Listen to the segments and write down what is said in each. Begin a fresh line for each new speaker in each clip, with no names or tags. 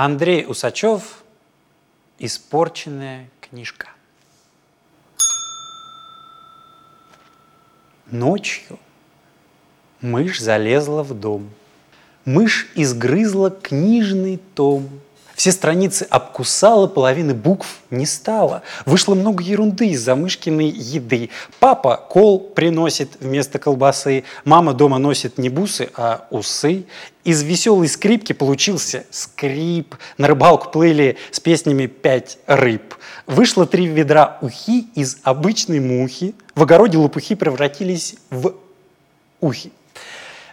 Андрей Усачев «Испорченная книжка». Ночью мышь залезла в дом. Мышь изгрызла книжный том – все страницы обкусала, половины букв не стало. Вышло много ерунды из-за мышкиной еды. Папа кол приносит вместо колбасы, мама дома носит не бусы, а усы. Из веселой скрипки получился скрип. На рыбалку плыли с песнями «Пять рыб». Вышло три ведра ухи из обычной мухи. В огороде лопухи превратились в ухи.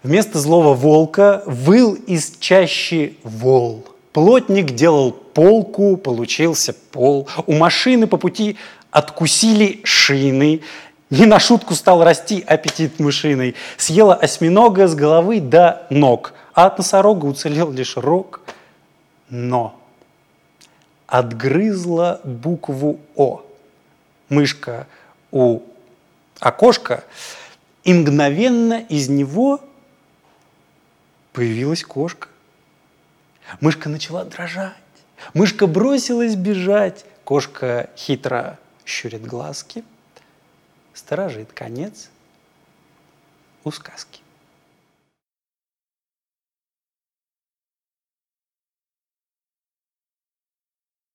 Вместо злого волка выл из чащи вол – Плотник делал полку, получился пол. У машины по пути откусили шины. Не на шутку стал расти аппетит мышиной. Съела осьминога с головы до ног, а от носорога уцелел лишь рог. Но отгрызла букву О. Мышка у окошка, и мгновенно из него появилась кошка. Мышка начала дрожать. Мышка бросилась бежать. Кошка хитро щурит глазки. Сторожит конец у сказки.